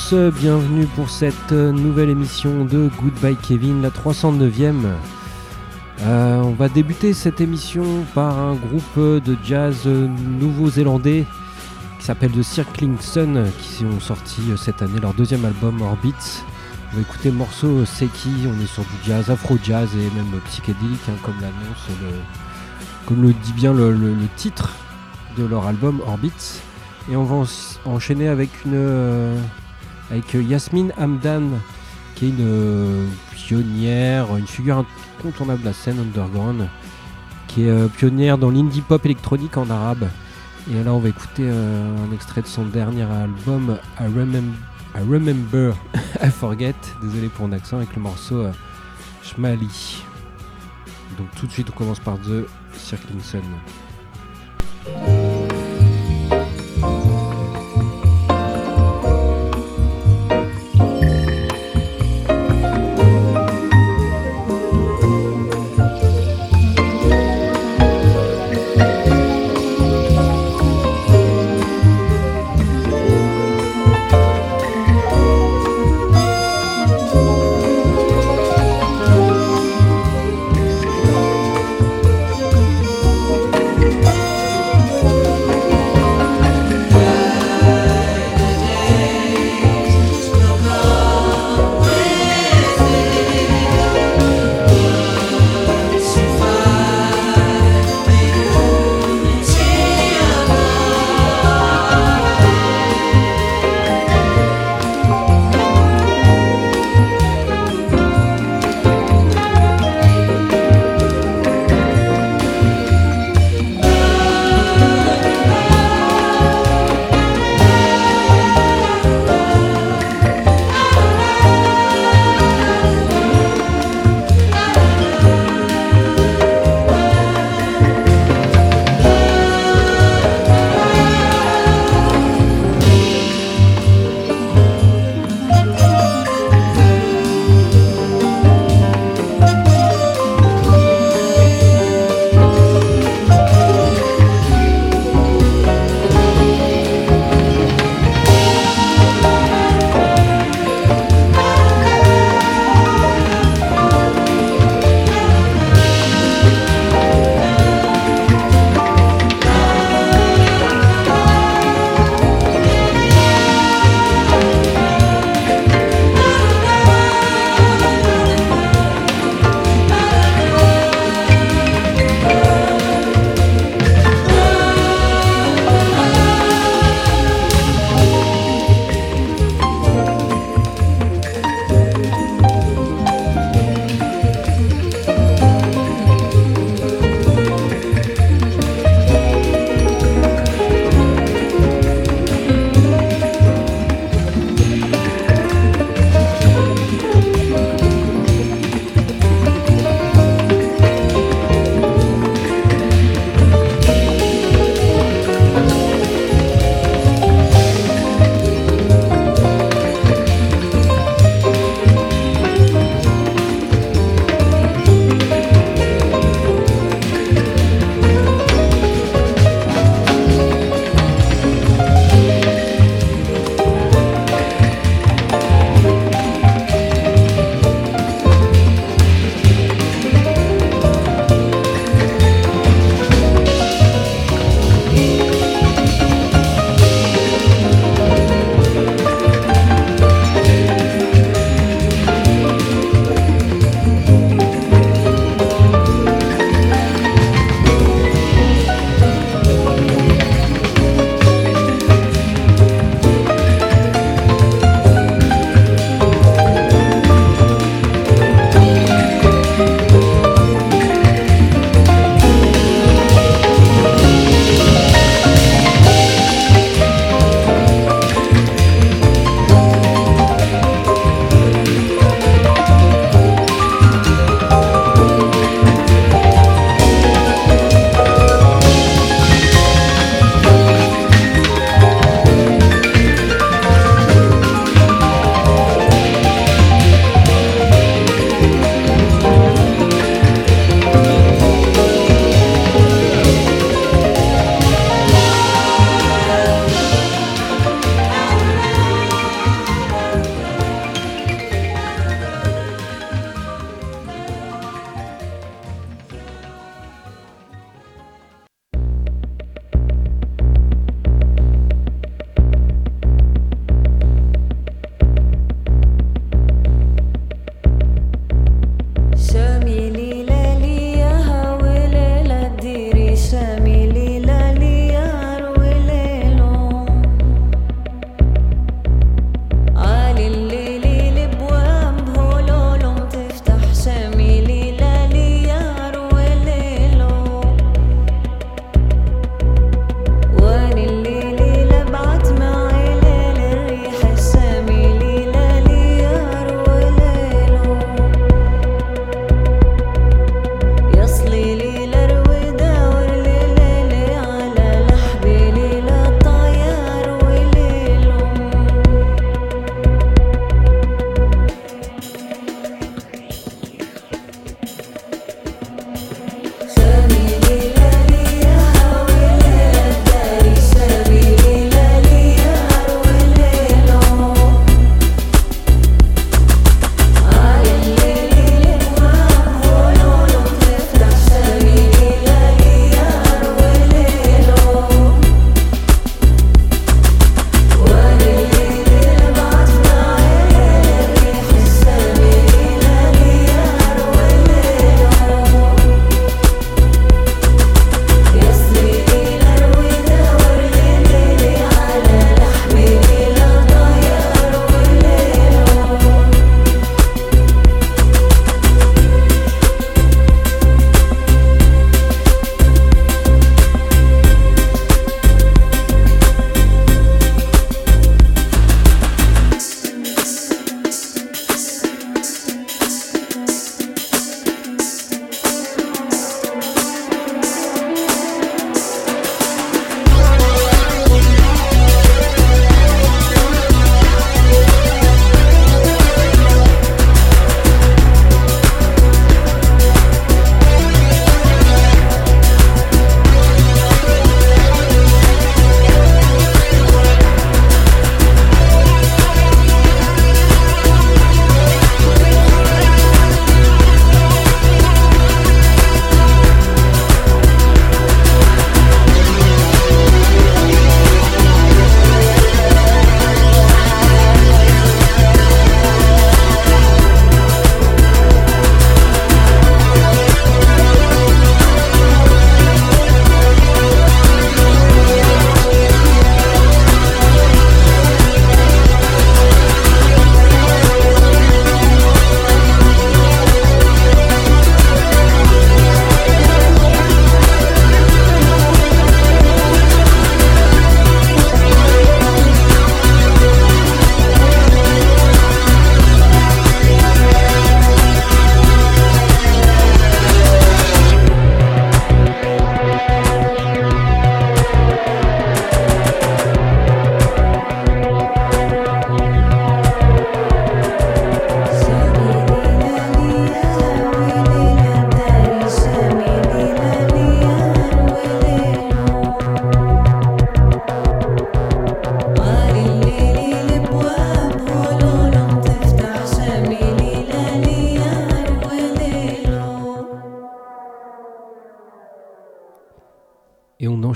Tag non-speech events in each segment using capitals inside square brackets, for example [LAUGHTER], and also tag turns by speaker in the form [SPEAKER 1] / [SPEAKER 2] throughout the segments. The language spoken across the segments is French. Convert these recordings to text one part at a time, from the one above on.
[SPEAKER 1] Bienvenue pour cette nouvelle émission de Goodbye Kevin, la 309e. Euh, on va débuter cette émission par un groupe de jazz nouveau-zélandais qui s'appelle The Circling Sun, qui ont sorti cette année leur deuxième album Orbits. On va écouter le morceau Seki, on est sur du jazz, afro-jazz et même psychédélique, hein, comme l'annonce, le, comme le dit bien le, titre de leur album Orbits. Et on va enchaîner avec une euh, avec Yasmine Hamdan, qui est une euh, pionnière, une figure incontournable de la scène underground, qui est euh, pionnière dans l'indie pop électronique en arabe. Et là, on va écouter un extrait de son dernier album I Remember I Remember [LAUGHS] I Forget, désolé pour mon accent, avec le morceau euh, Shmali. Donc tout de suite on commence par The Circling Sun.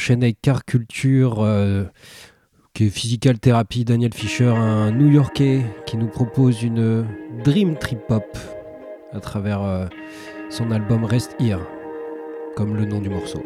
[SPEAKER 2] Enchaîne avec Car Culture, euh, qui est Physical Therapy, Daniel Fisher, un New Yorkais qui nous propose une Dream Trip Hop à travers euh, son album Rest Here, comme le nom du morceau.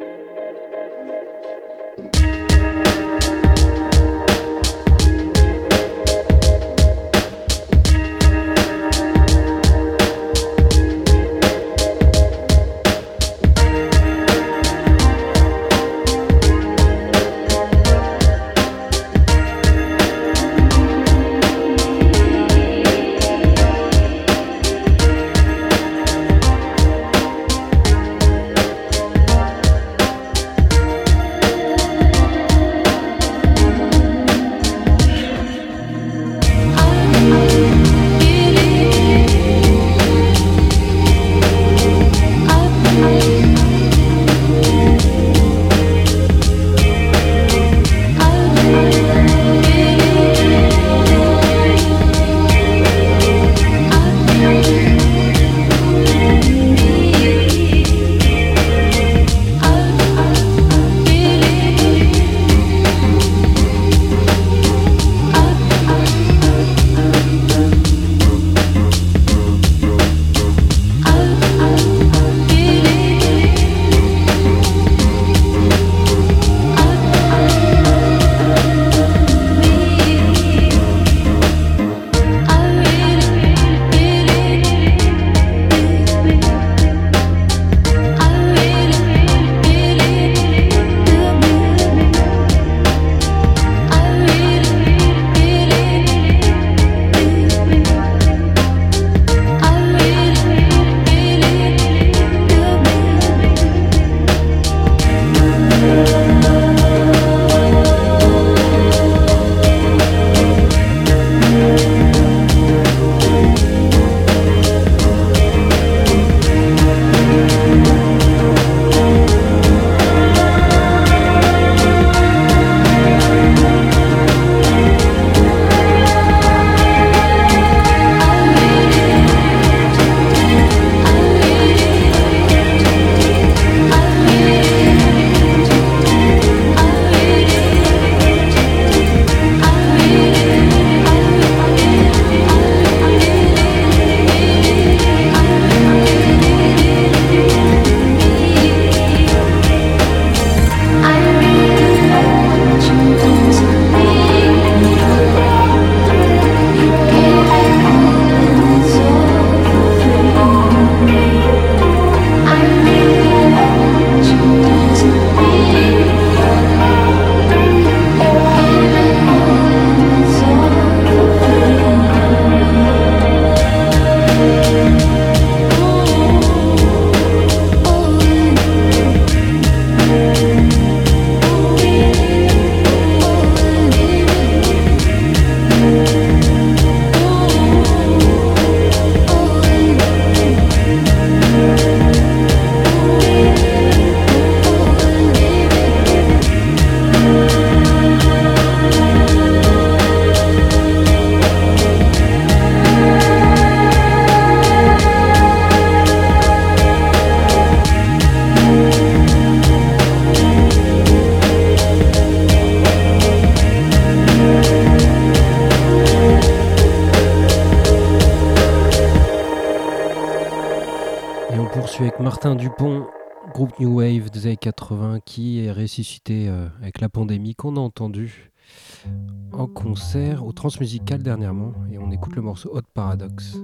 [SPEAKER 2] années 80 qui est ressuscité euh, avec la pandémie qu'on a entendu en concert au Transmusical dernièrement et on écoute le morceau Hot Paradox.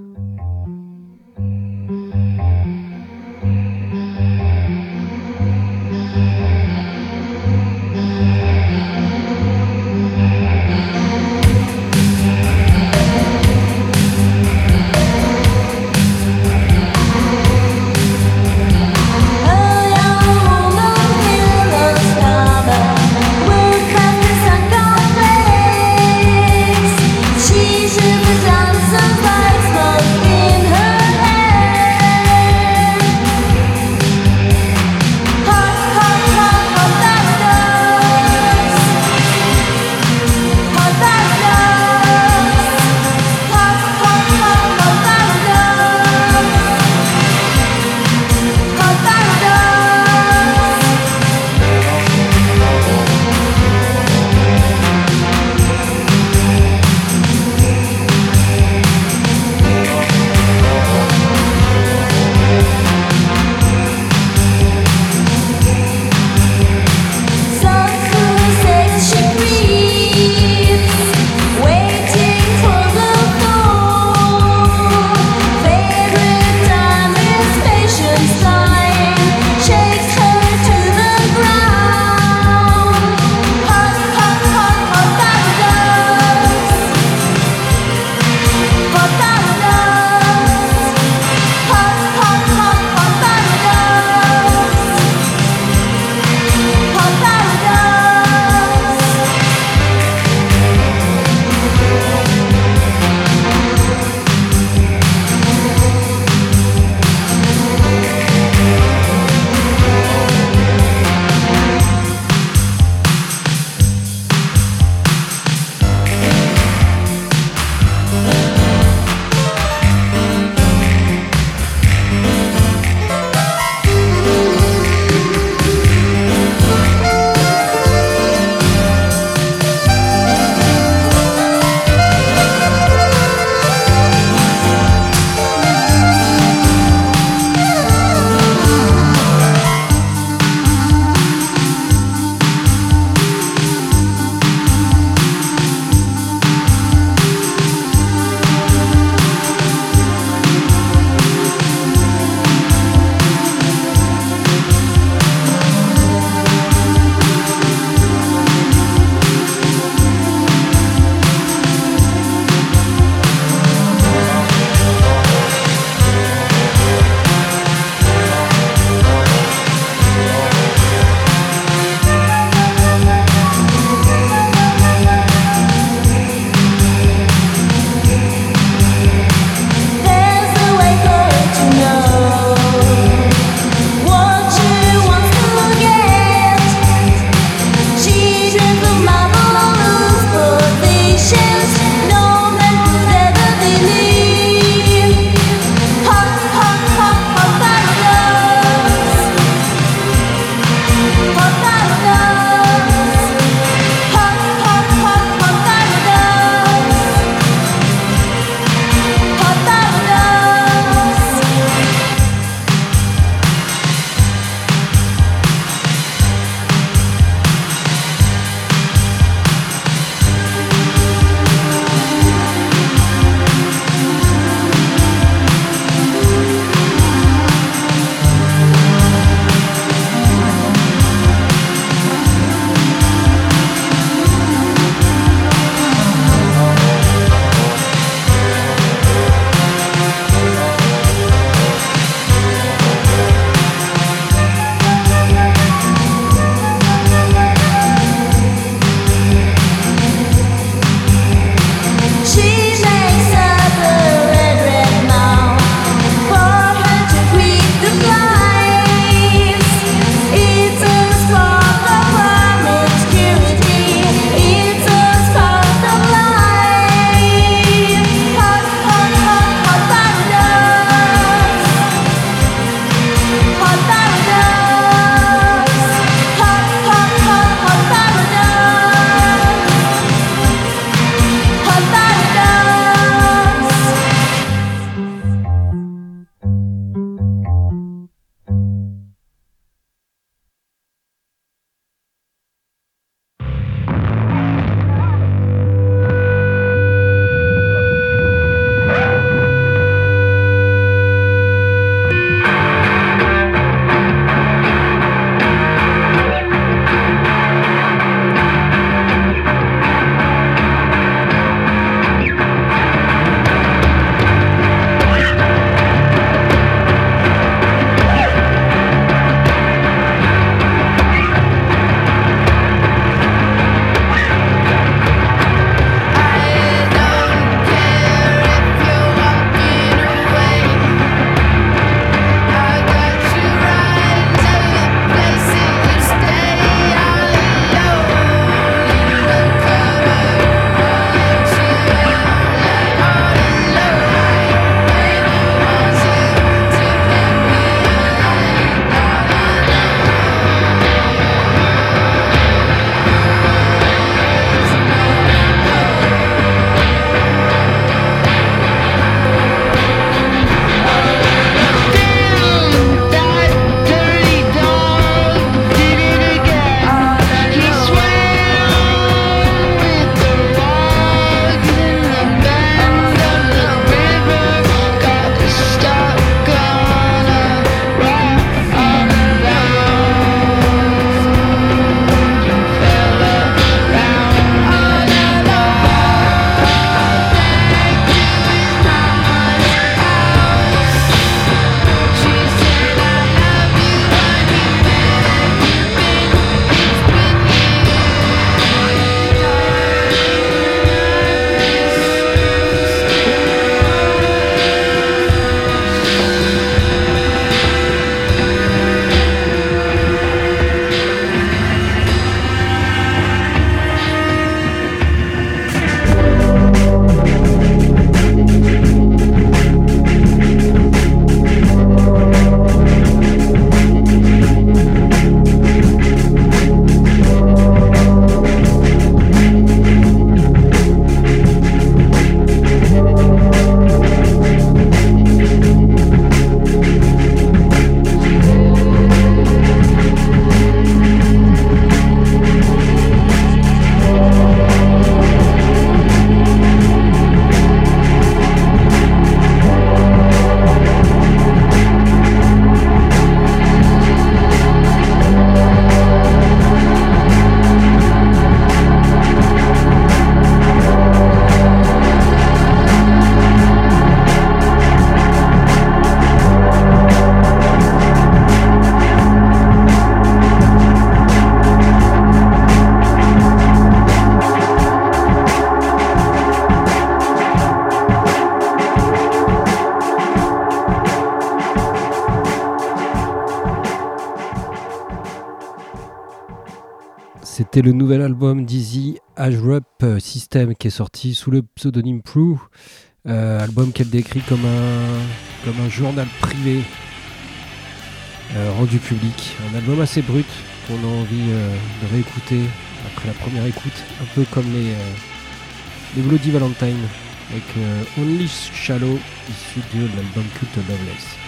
[SPEAKER 1] C'était le nouvel album d'Easy Ashrup euh, System qui est sorti sous le pseudonyme Prue. Euh, album qu'elle décrit comme un, comme un journal privé euh, rendu public. Un album assez brut qu'on a envie de réécouter après la première écoute, un peu comme les, les Bloody Valentine avec Only Shallow issu de l'album culte Loveless.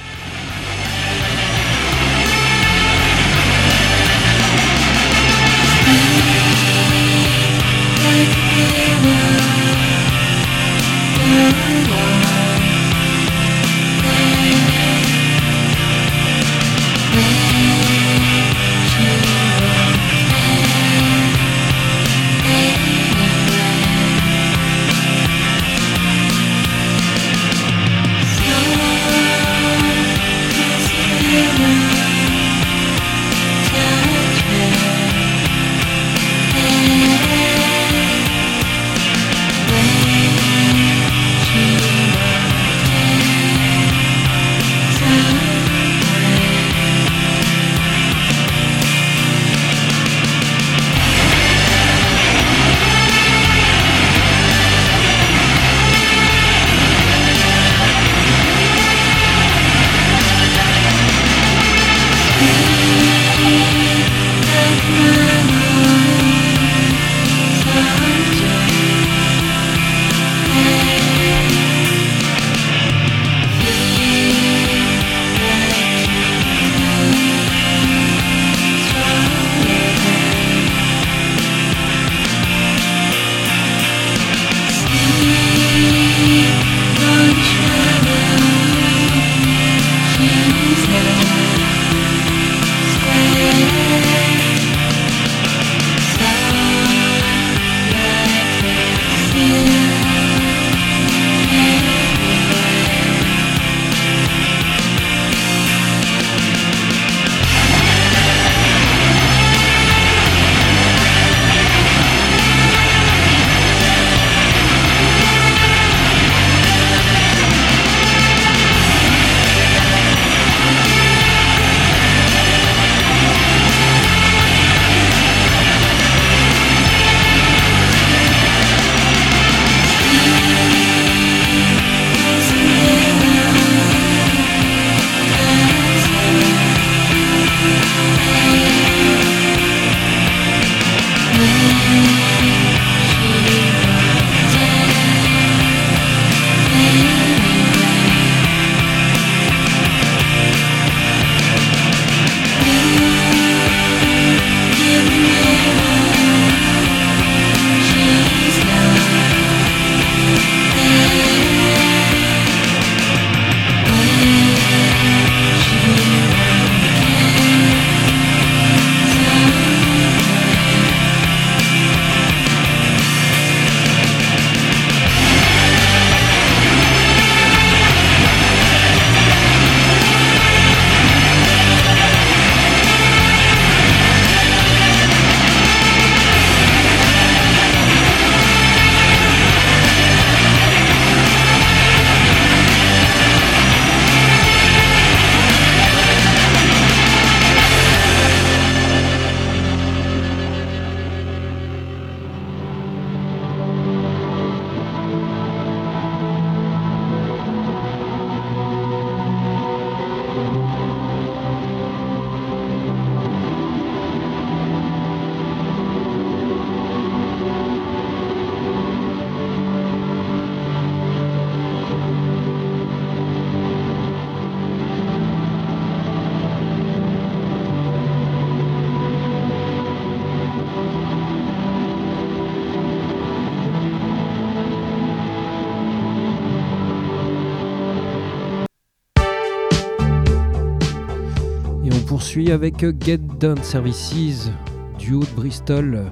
[SPEAKER 1] Avec Get Done Services, duo de Bristol,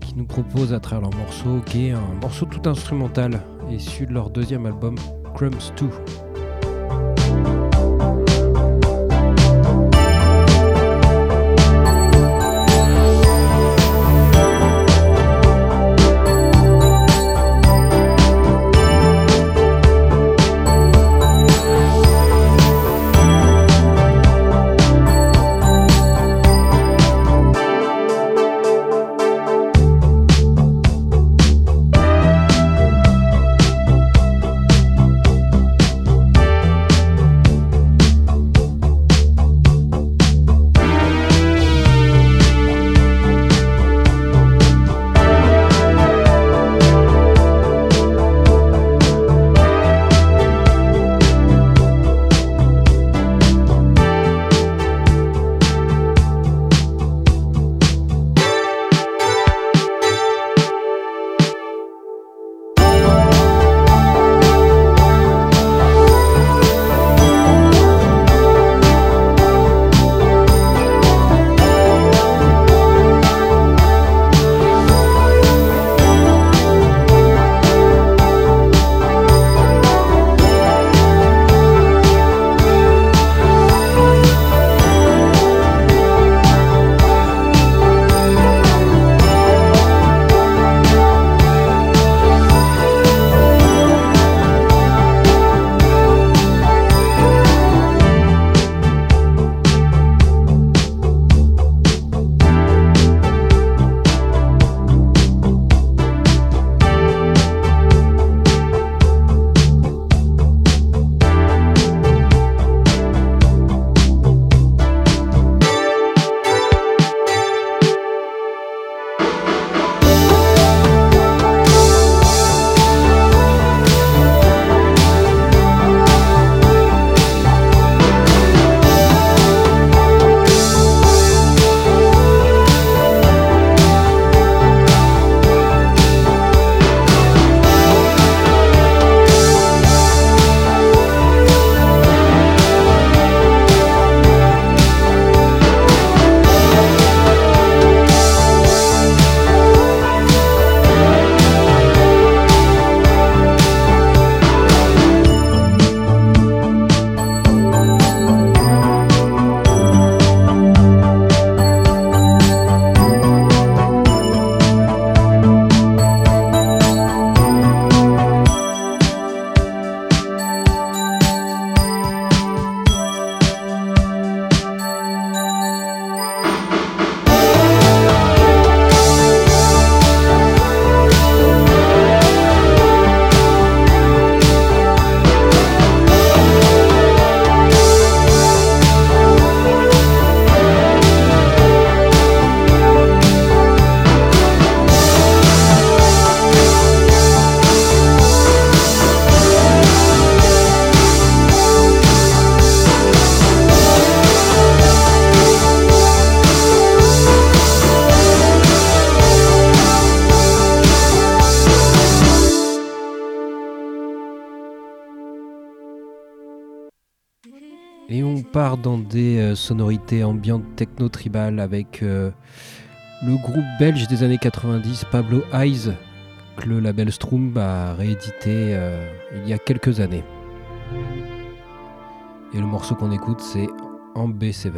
[SPEAKER 1] qui nous propose à travers leur morceau, qui est un morceau tout instrumental, issu de leur deuxième album, Crumbs 2. Et on part dans des euh, sonorités ambiantes techno-tribales avec euh, le groupe belge des années 90, Pablo Eyes, que le label Stroom a réédité euh, il y a quelques années. Et le morceau qu'on écoute, c'est en B7.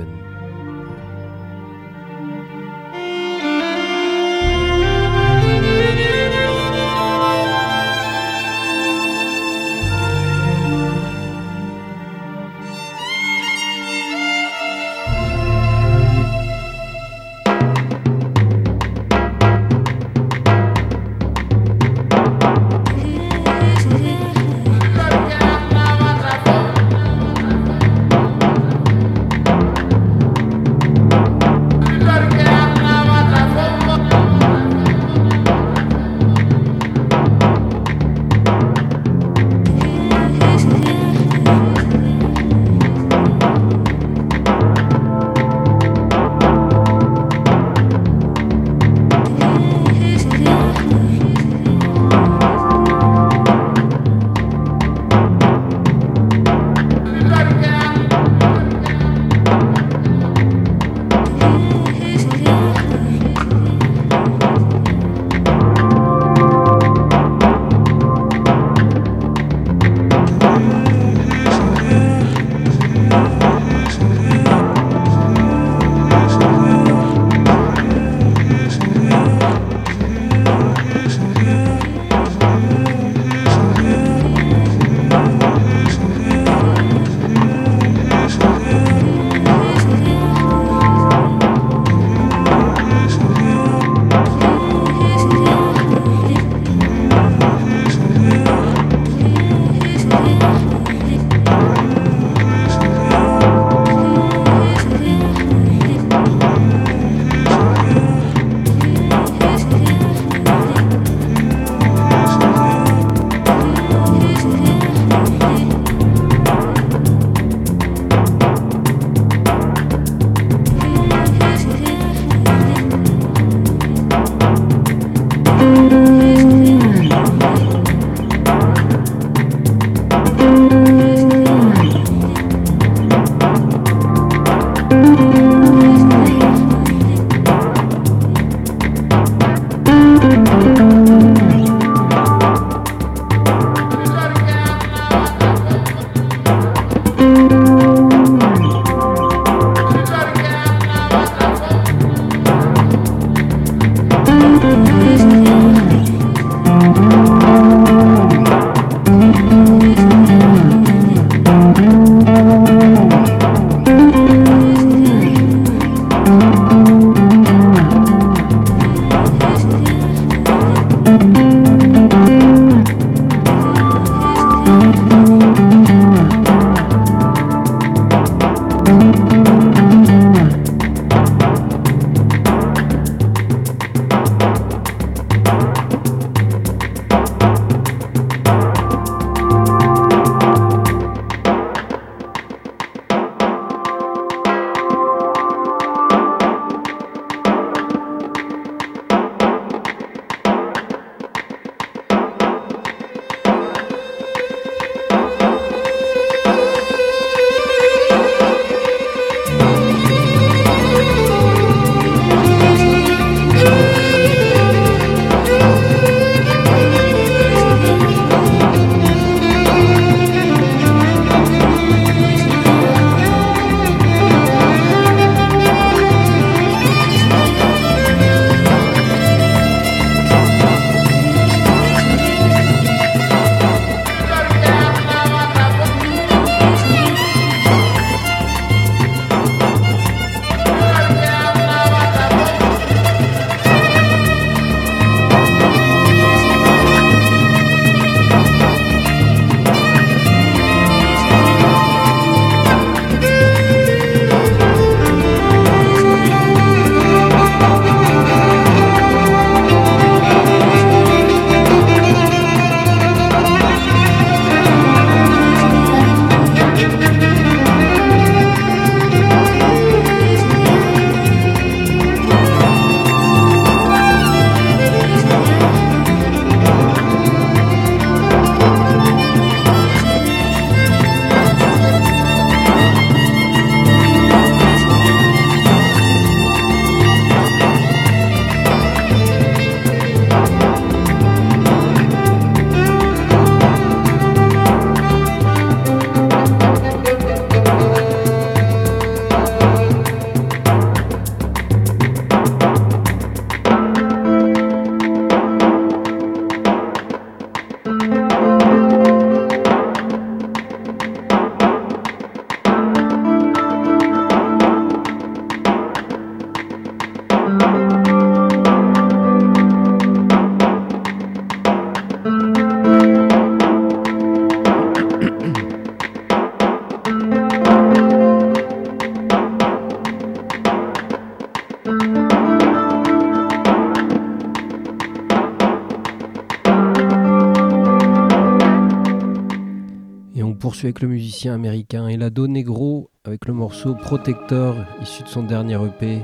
[SPEAKER 1] Avec le musicien américain Elado Negro avec le morceau Protector issu de son dernier EP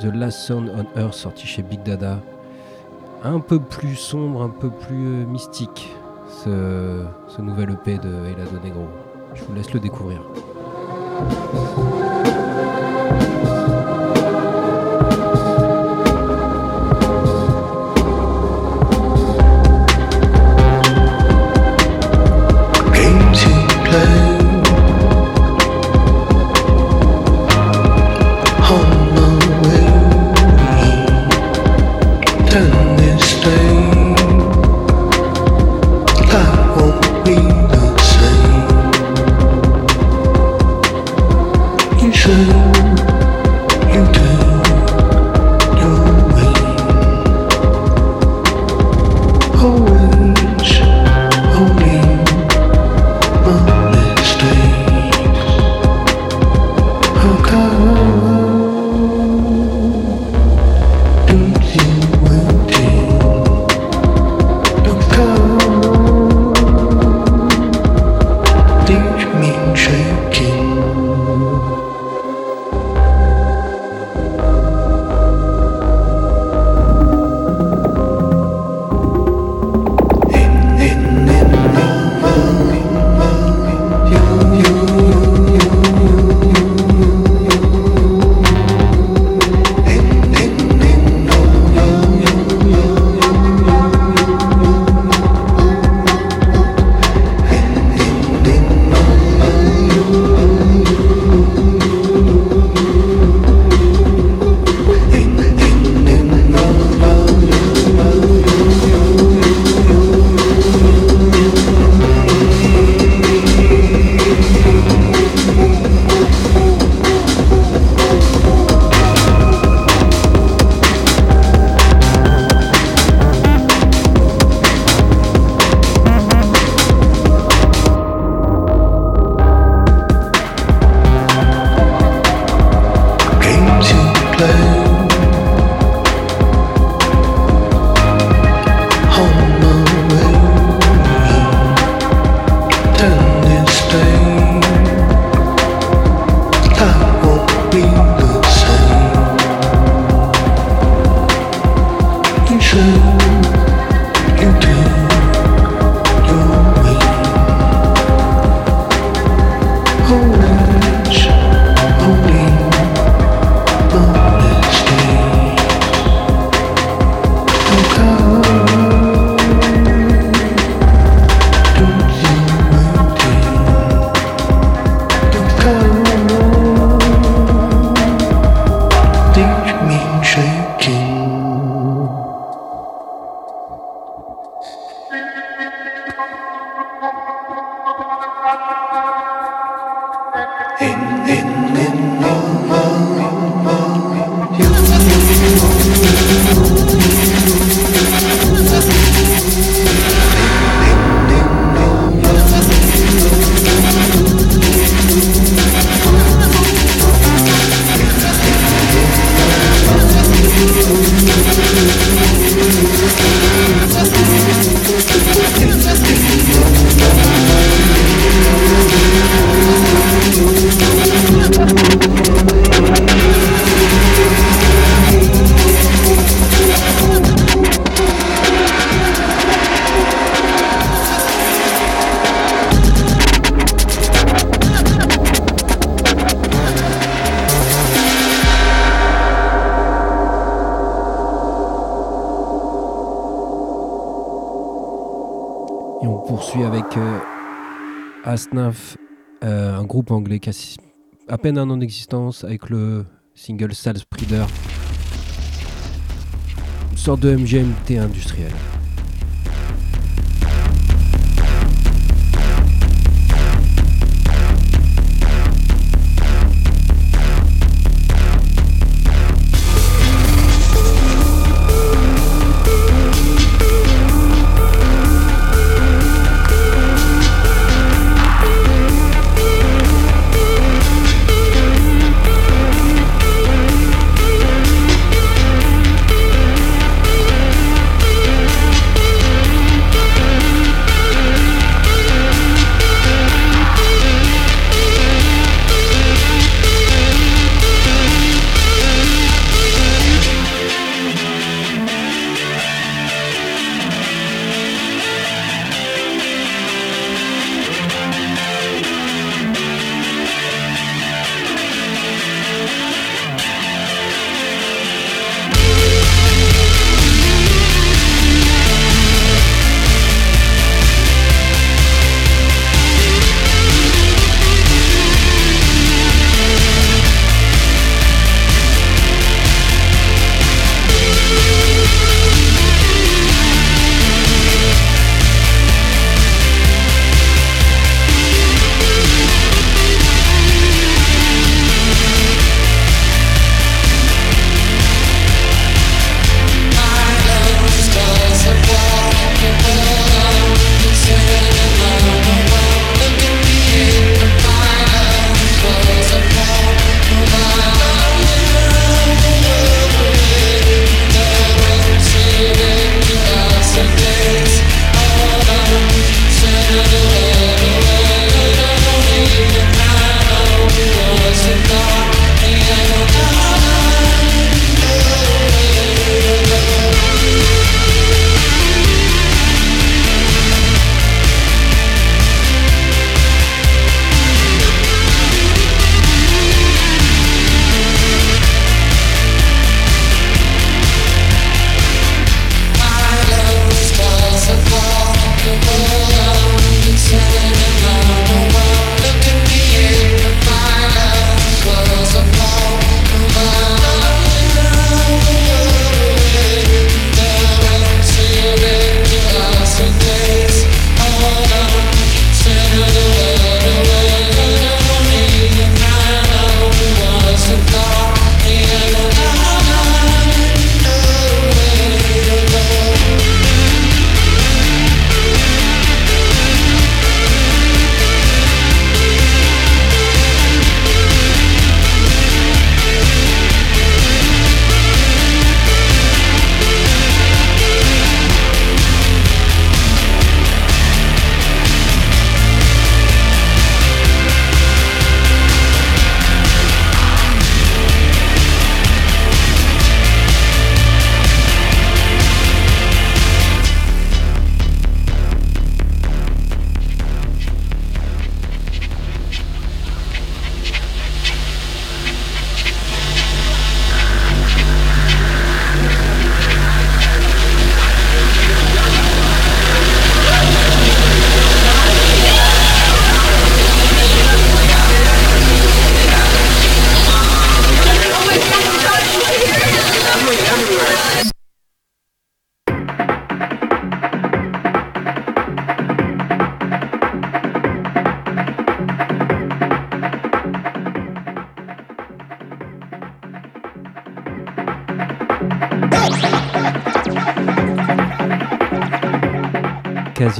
[SPEAKER 1] The Last Sound on Earth sorti chez Big Dada. Un peu plus sombre, un peu plus euh, mystique ce, ce nouvel EP de Elado Negro. Je vous laisse le découvrir. Anglais qui à peine un an d'existence avec le single Sal Spreader. Une sorte de MGMT industriel.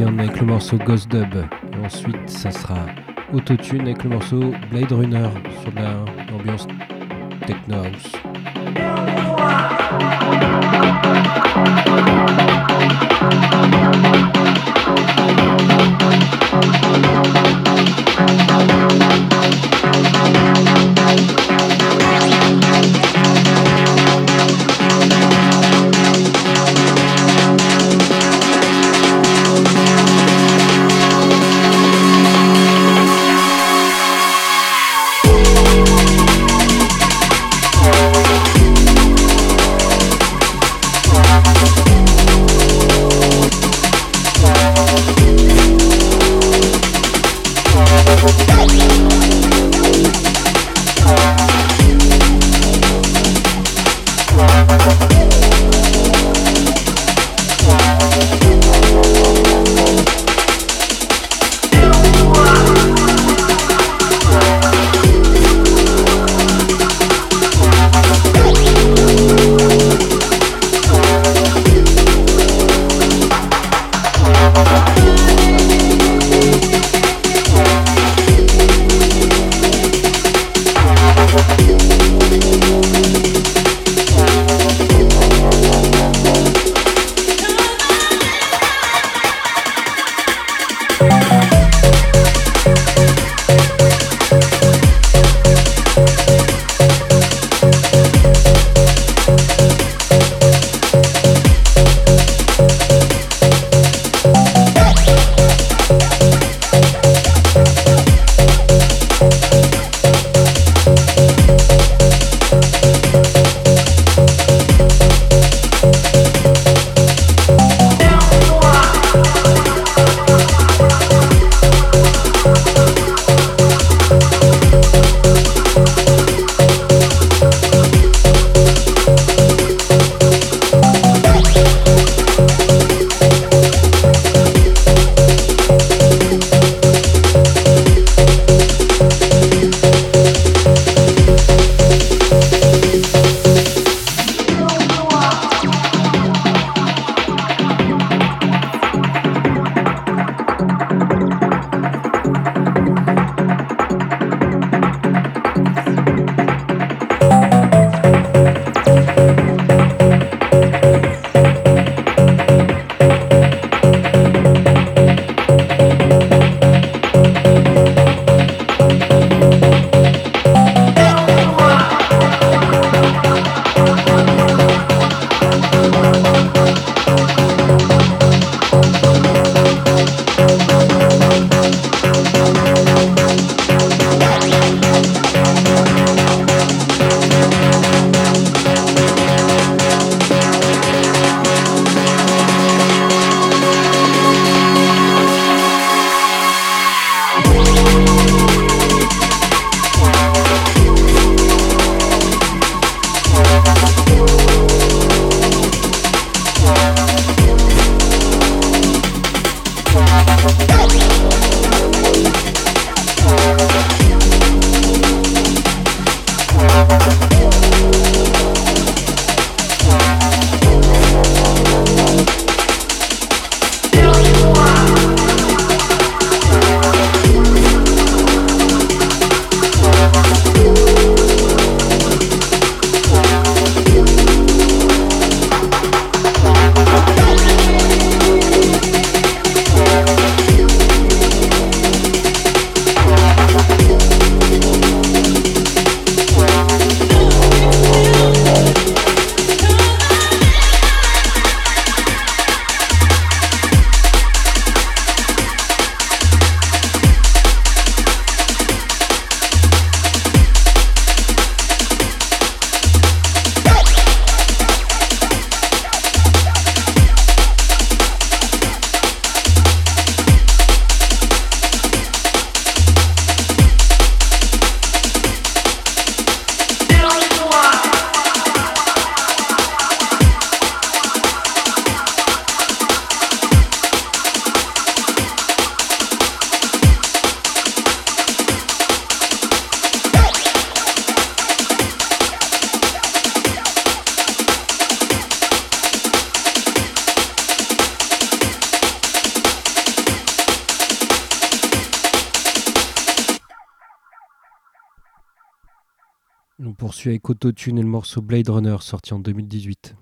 [SPEAKER 1] Avec le morceau Ghost Dub. Et ensuite, ça sera Autotune avec le morceau Blade Runner sur de l'ambiance techno house. Avec Autotune et le morceau Blade Runner sorti en 2018.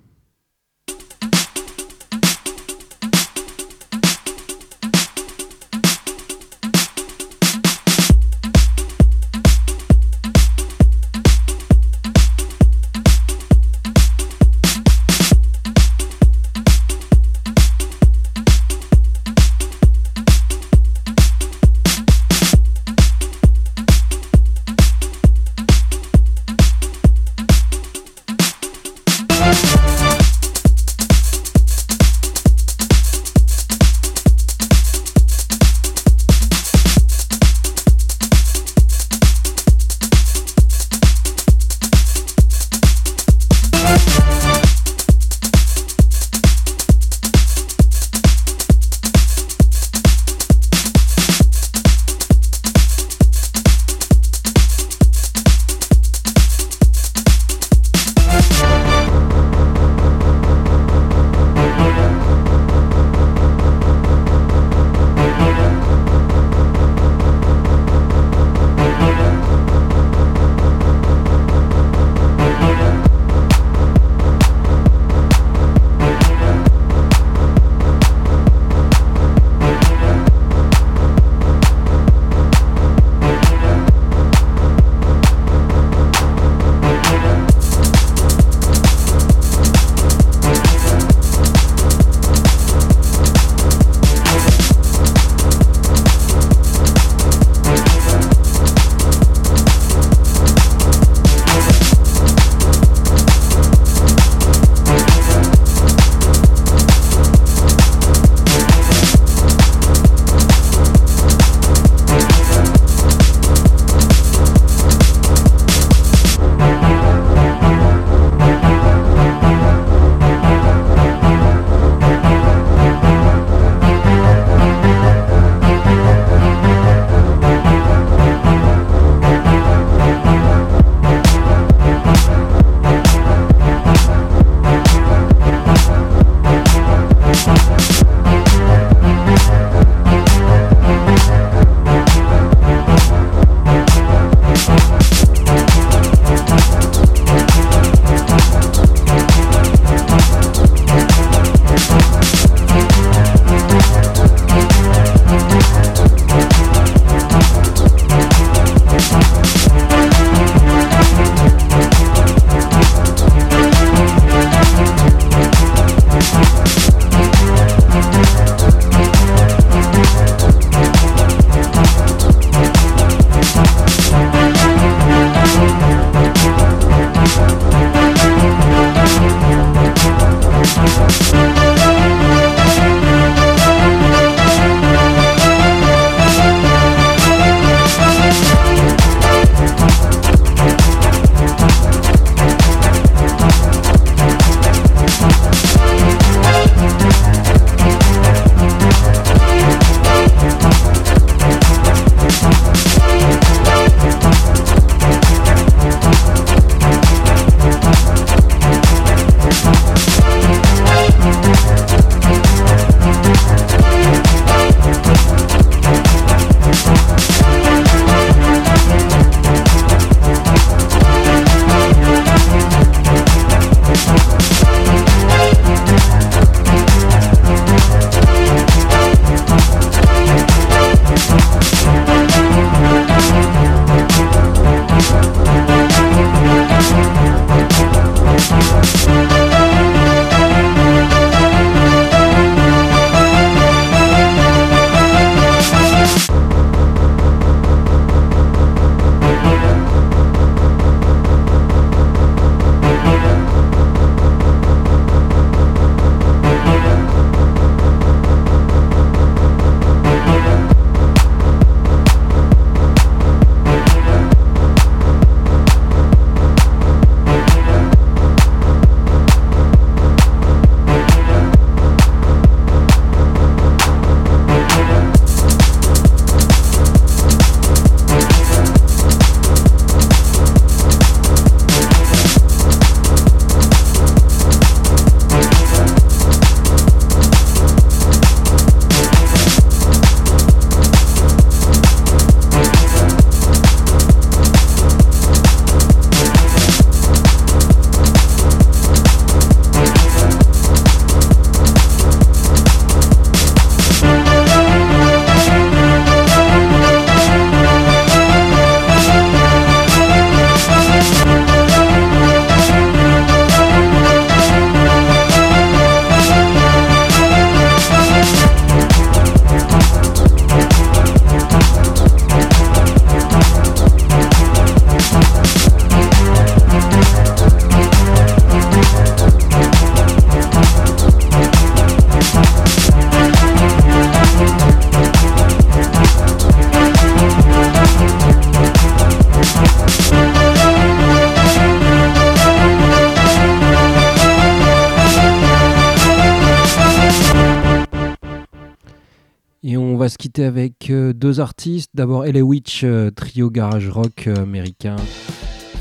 [SPEAKER 2] Artistes. D'abord LA Witch, euh, trio garage rock euh, américain,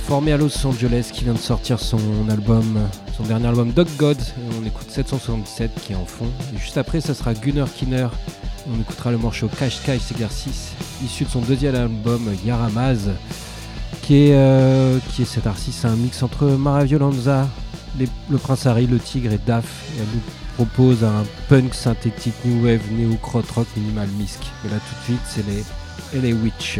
[SPEAKER 2] formé à Los Angeles, qui vient de sortir son album, son dernier album Dog God. On écoute 777 qui est en fond. Et juste après, ça sera Gunner Kinner. On écoutera le morceau Cash Cash Exercice, issu de son deuxième album Yaramaz, qui est, est cet artiste, un mix entre Mara Violanza, le Prince Harry, le Tigre et Daf. Et propose un punk synthétique new wave néo crot rock minimal misc. Mais là tout de suite, c'est les LA Witch.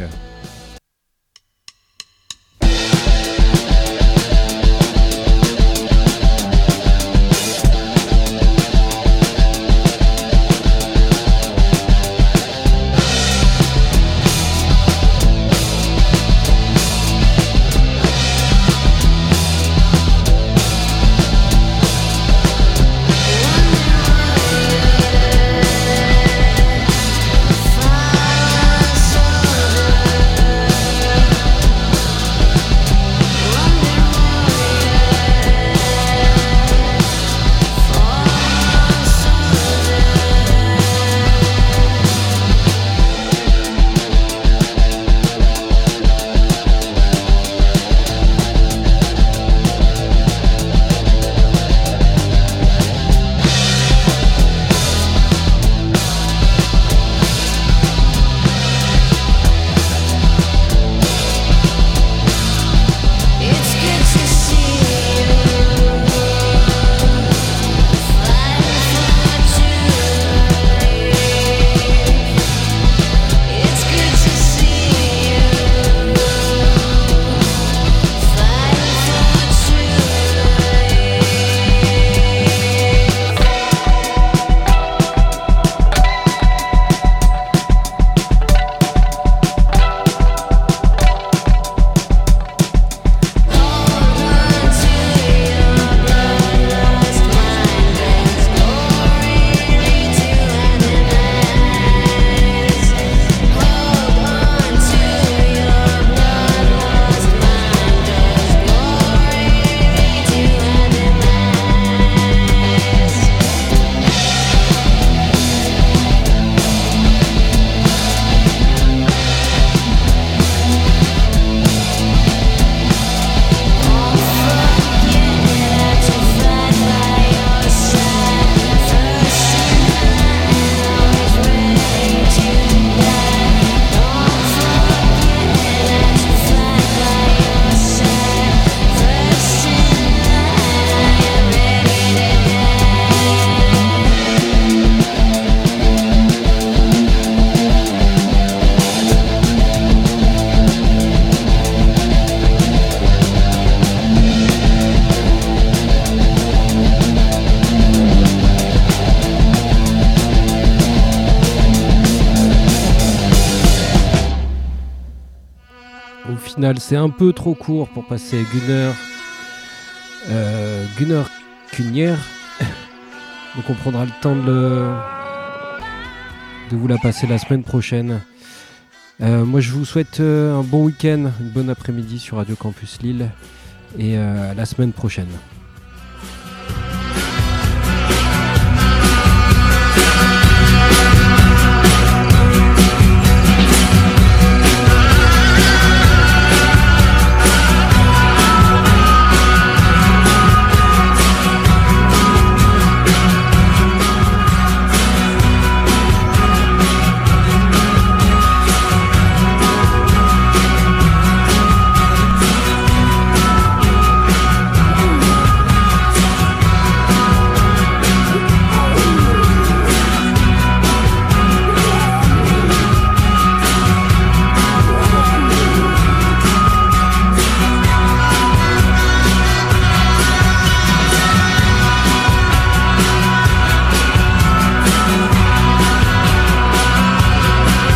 [SPEAKER 2] C'est un peu trop court pour passer Gunner, euh, Gunner Cunière. [LAUGHS] Donc on prendra le temps de, de vous la passer la semaine prochaine. Euh, moi je vous souhaite euh, un bon week-end, une bonne après-midi sur Radio Campus Lille et à la semaine prochaine.